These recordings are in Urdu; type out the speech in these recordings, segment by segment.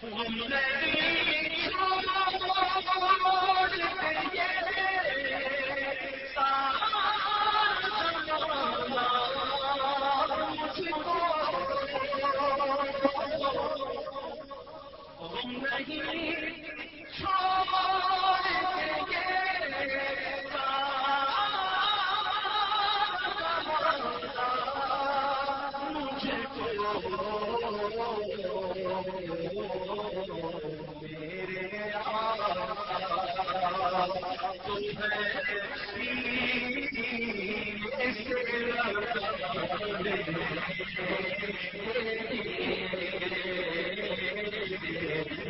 ہم نے دین کی موڑ دی ہے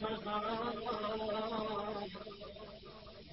سزا